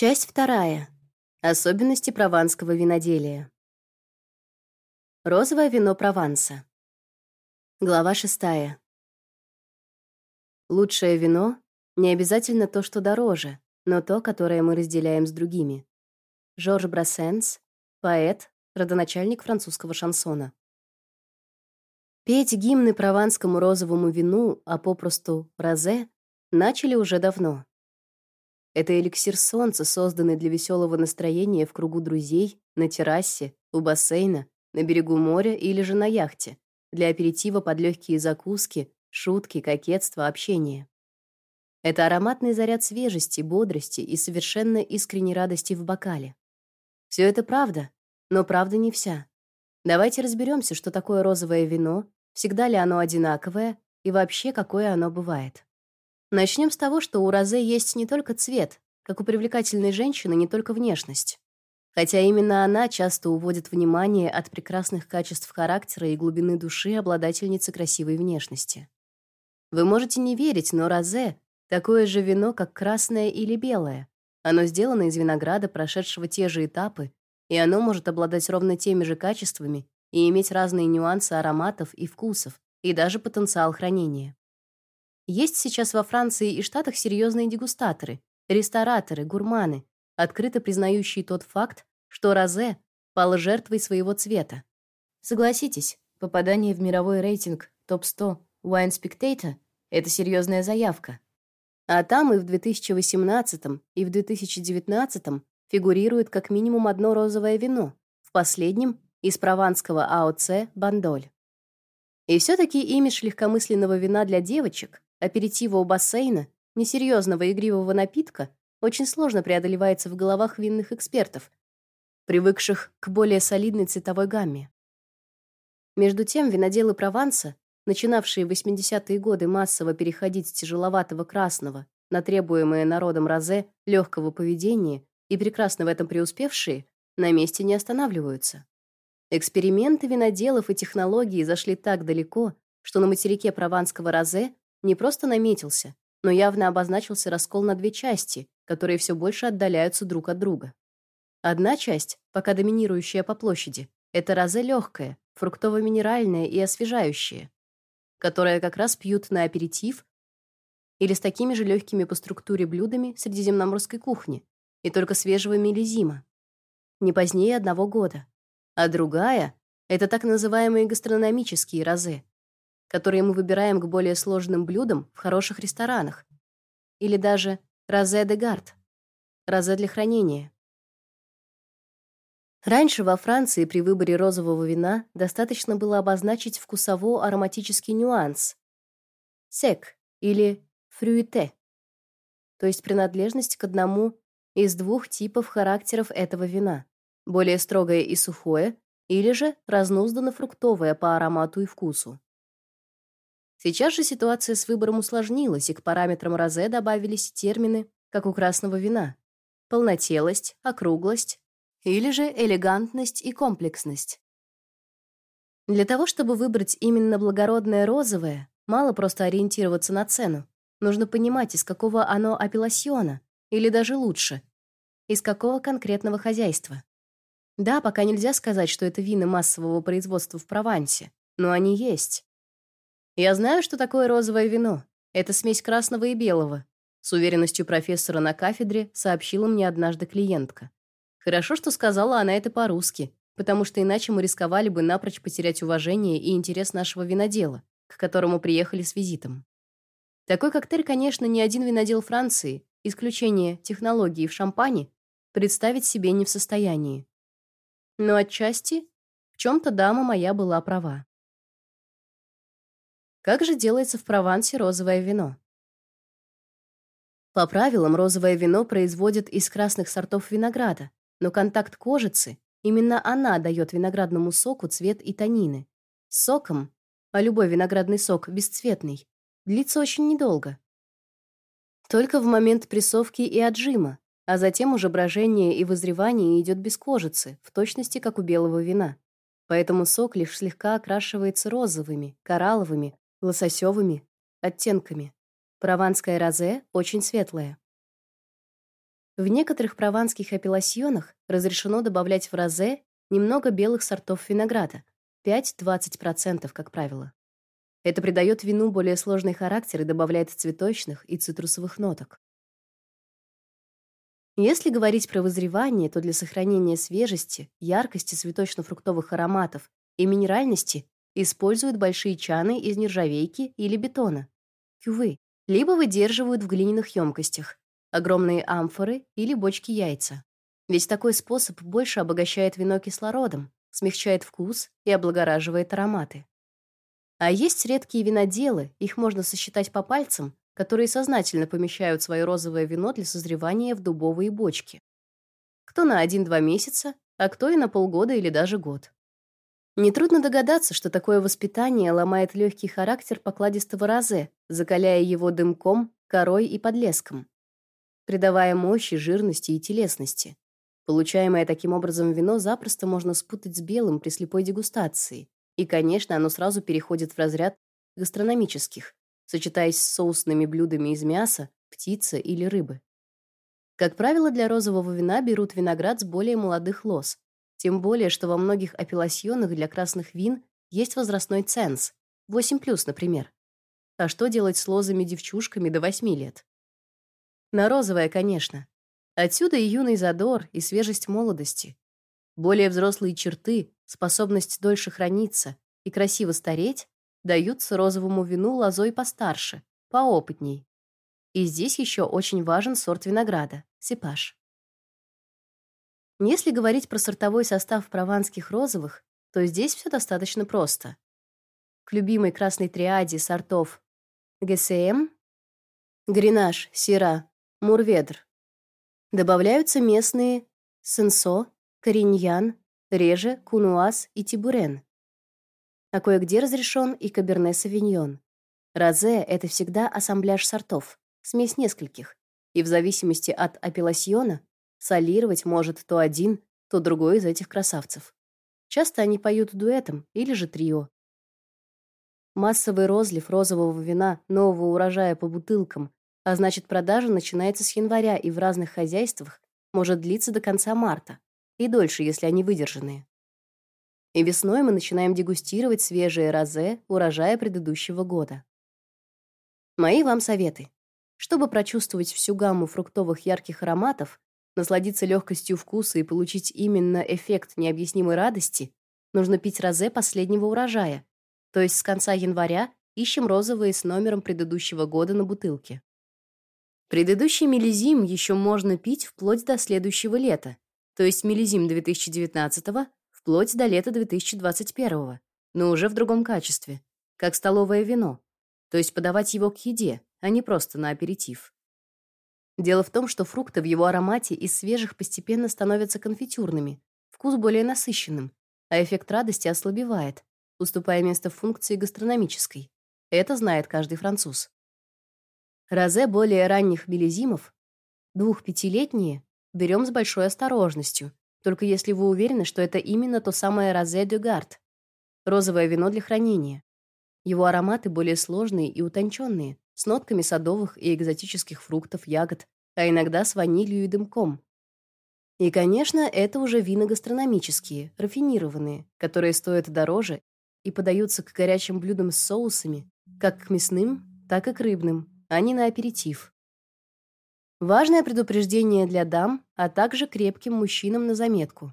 Часть вторая. Особенности прованского виноделия. Розовое вино Прованса. Глава шестая. Лучшее вино не обязательно то, что дороже, но то, которое мы разделяем с другими. Жорж Брассенс, поэт, родоначальник французского шансона. Петь гимны прованскому розовому вину, а попросту розе, начали уже давно. Это эликсир солнца, созданный для веселого настроения в кругу друзей, на террасе, у бассейна, на берегу моря или же на яхте, для аперитива под легкие закуски, шутки, кокетства, общения. Это ароматный заряд свежести, бодрости и совершенно искренней радости в бокале. Все это правда, но правда не вся. Давайте разберемся, что такое розовое вино, всегда ли оно одинаковое и вообще какое оно бывает. Начнем с того, что у розе есть не только цвет, как у привлекательной женщины не только внешность. Хотя именно она часто уводит внимание от прекрасных качеств характера и глубины души обладательницы красивой внешности. Вы можете не верить, но розе такое же вино, как красное или белое. Оно сделано из винограда, прошедшего те же этапы, и оно может обладать ровно теми же качествами и иметь разные нюансы ароматов и вкусов, и даже потенциал хранения. Есть сейчас во Франции и Штатах серьезные дегустаторы, рестораторы, гурманы, открыто признающие тот факт, что розе пало жертвой своего цвета. Согласитесь, попадание в мировой рейтинг топ-100 Wine Spectator это серьезная заявка. А там и в 2018 и в 2019 фигурирует как минимум одно розовое вино, в последнем из прованского АОЦ Бандоль. И все таки имидж легкомысленного вина для девочек аперитива у бассейна, несерьезного игривого напитка, очень сложно преодолевается в головах винных экспертов, привыкших к более солидной цветовой гамме. Между тем, виноделы Прованса, начинавшие в 80-е годы массово переходить с тяжеловатого красного на требуемое народом розе легкого поведения и прекрасно в этом преуспевшие, на месте не останавливаются. Эксперименты виноделов и технологии зашли так далеко, что на материке прованского розе не просто наметился, но явно обозначился раскол на две части, которые все больше отдаляются друг от друга. Одна часть, пока доминирующая по площади, это розе легкое, фруктово-минеральное и освежающее, которое как раз пьют на аперитив или с такими же легкими по структуре блюдами средиземноморской кухни, и только свежего миллизима, не позднее одного года. А другая это так называемые гастрономические розе, которые мы выбираем к более сложным блюдам в хороших ресторанах, или даже розе де гард, розе для хранения. Раньше во Франции при выборе розового вина достаточно было обозначить вкусово-ароматический нюанс сек или фрюите, то есть принадлежность к одному из двух типов характеров этого вина: более строгое и сухое или же разнуздано-фруктовое по аромату и вкусу. Сейчас же ситуация с выбором усложнилась, и к параметрам розе добавились термины, как у красного вина: полнотелость, округлость или же элегантность и комплексность. Для того, чтобы выбрать именно благородное розовое, мало просто ориентироваться на цену. Нужно понимать, из какого оно апелласьона, или даже лучше, из какого конкретного хозяйства. Да, пока нельзя сказать, что это вина массового производства в Провансе, но они есть. Я знаю, что такое розовое вино. Это смесь красного и белого, с уверенностью профессора на кафедре сообщила мне однажды клиентка. Хорошо, что сказала она это по-русски, потому что иначе мы рисковали бы напрочь потерять уважение и интерес нашего винодела, к которому приехали с визитом. Такой коктейль, конечно, ни один винодел Франции, исключение технологии в шампане, представить себе не в состоянии. Но отчасти в чем то дама моя была права. Как же делается в Провансе розовое вино? По правилам, розовое вино производят из красных сортов винограда, но контакт кожицы, именно она дает виноградному соку цвет и танины. Соком, а любой виноградный сок бесцветный, длится очень недолго. Только в момент прессовки и отжима, а затем уже брожение и вызревание идет без кожицы, в точности как у белого вина. Поэтому сок лишь слегка окрашивается розовыми, коралловыми, лососевыми оттенками. Прованское розе очень светлое. В некоторых прованских апелласьонах разрешено добавлять в розе немного белых сортов винограда, 5-20%, как правило. Это придает вину более сложный характер и добавляет цветочных и цитрусовых ноток. Если говорить про вызревание, то для сохранения свежести, яркости цветочно-фруктовых ароматов и минеральности используют большие чаны из нержавейки или бетона, кювы, либо выдерживают в глиняных емкостях, огромные амфоры или бочки яйца. Ведь такой способ больше обогащает вино кислородом, смягчает вкус и облагораживает ароматы. А есть редкие виноделы, их можно сосчитать по пальцам, которые сознательно помещают свое розовое вино для созревания в дубовые бочки. Кто на 1-2 месяца, а кто и на полгода или даже год. Нетрудно догадаться, что такое воспитание ломает легкий характер покладистого розе, закаляя его дымком, корой и подлеском, придавая мощи, жирности и телесности. Получаемое таким образом вино запросто можно спутать с белым при слепой дегустации. И, конечно, оно сразу переходит в разряд гастрономических, сочетаясь с соусными блюдами из мяса, птицы или рыбы. Как правило, для розового вина берут виноград с более молодых лоз. Тем более, что во многих апелласьонах для красных вин есть возрастной ценз 8+, например. А что делать с лозами-девчушками до 8 лет? На розовое, конечно. Отсюда и юный задор, и свежесть молодости. Более взрослые черты, способность дольше храниться и красиво стареть даются розовому вину лозой постарше, поопытней. И здесь еще очень важен сорт винограда сепаж. Если говорить про сортовой состав прованских розовых, то здесь все достаточно просто. К любимой красной триаде сортов ГСМ, Гренаж, Сира, Мурведр Добавляются местные сенсо, кореньян, реже, кунуаз и тибурен. А кое-где разрешен и каберне савиньон. Розе это всегда ассамбляж сортов, смесь нескольких, и в зависимости от апелласьона солировать может то один, то другой из этих красавцев. Часто они поют дуэтом или же трио. Массовый розлив розового вина нового урожая по бутылкам а значит, продажа начинается с января и в разных хозяйствах может длиться до конца марта, и дольше, если они выдержанные. И весной мы начинаем дегустировать свежие розе урожая предыдущего года. Мои вам советы. Чтобы прочувствовать всю гамму фруктовых ярких ароматов, насладиться легкостью вкуса и получить именно эффект необъяснимой радости, нужно пить розе последнего урожая, то есть с конца января ищем розовые с номером предыдущего года на бутылке. Предыдущий миллизим еще можно пить вплоть до следующего лета, то есть миллизим 2019 вплоть до лета 2021, но уже в другом качестве, как столовое вино, то есть подавать его к еде, а не просто на аперитив. Дело в том, что фрукты в его аромате из свежих постепенно становятся конфитюрными, вкус более насыщенным, а эффект радости ослабевает, уступая место функции гастрономической. Это знает каждый француз. Розе более ранних миллизимов, двух-пятилетние, берем с большой осторожностью, только если вы уверены, что это именно то самое розе де гард, розовое вино для хранения. Его ароматы более сложные и утонченные, с нотками садовых и экзотических фруктов, ягод, а иногда с ванилью и дымком. И, конечно, это уже вина гастрономические, рафинированные, которые стоят дороже и подаются к горячим блюдам с соусами, как к мясным, так и к рыбным, а не на аперитив. Важное предупреждение для дам, а также крепким мужчинам на заметку.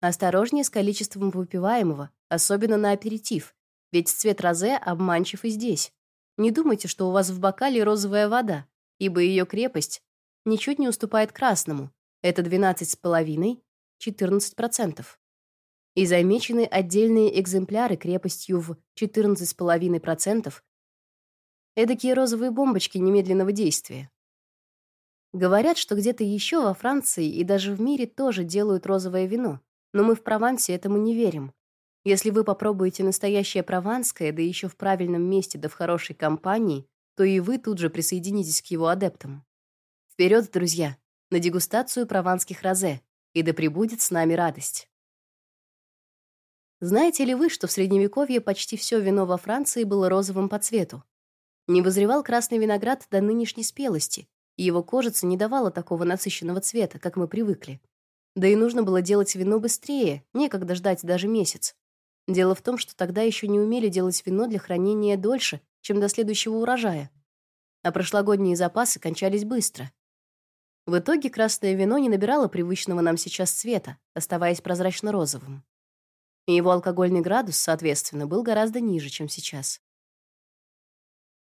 Осторожнее с количеством выпиваемого, особенно на аперитив, ведь цвет розе обманчив и здесь. Не думайте, что у вас в бокале розовая вода, ибо ее крепость ничуть не уступает красному. Это 12,5-14%. И замечены отдельные экземпляры крепостью в 14,5%, Эдакие розовые бомбочки немедленного действия. Говорят, что где-то еще во Франции и даже в мире тоже делают розовое вино, но мы в Провансе этому не верим. Если вы попробуете настоящее прованское, да еще в правильном месте да в хорошей компании, то и вы тут же присоединитесь к его адептам. Вперед, друзья, на дегустацию прованских розе, и да пребудет с нами радость. Знаете ли вы, что в средневековье почти все вино во Франции было розовым по цвету? Не вызревал красный виноград до нынешней спелости, и его кожица не давала такого насыщенного цвета, как мы привыкли. Да и нужно было делать вино быстрее, некогда ждать даже месяц. Дело в том, что тогда еще не умели делать вино для хранения дольше, чем до следующего урожая. А прошлогодние запасы кончались быстро. В итоге красное вино не набирало привычного нам сейчас цвета, оставаясь прозрачно-розовым. И его алкогольный градус, соответственно, был гораздо ниже, чем сейчас.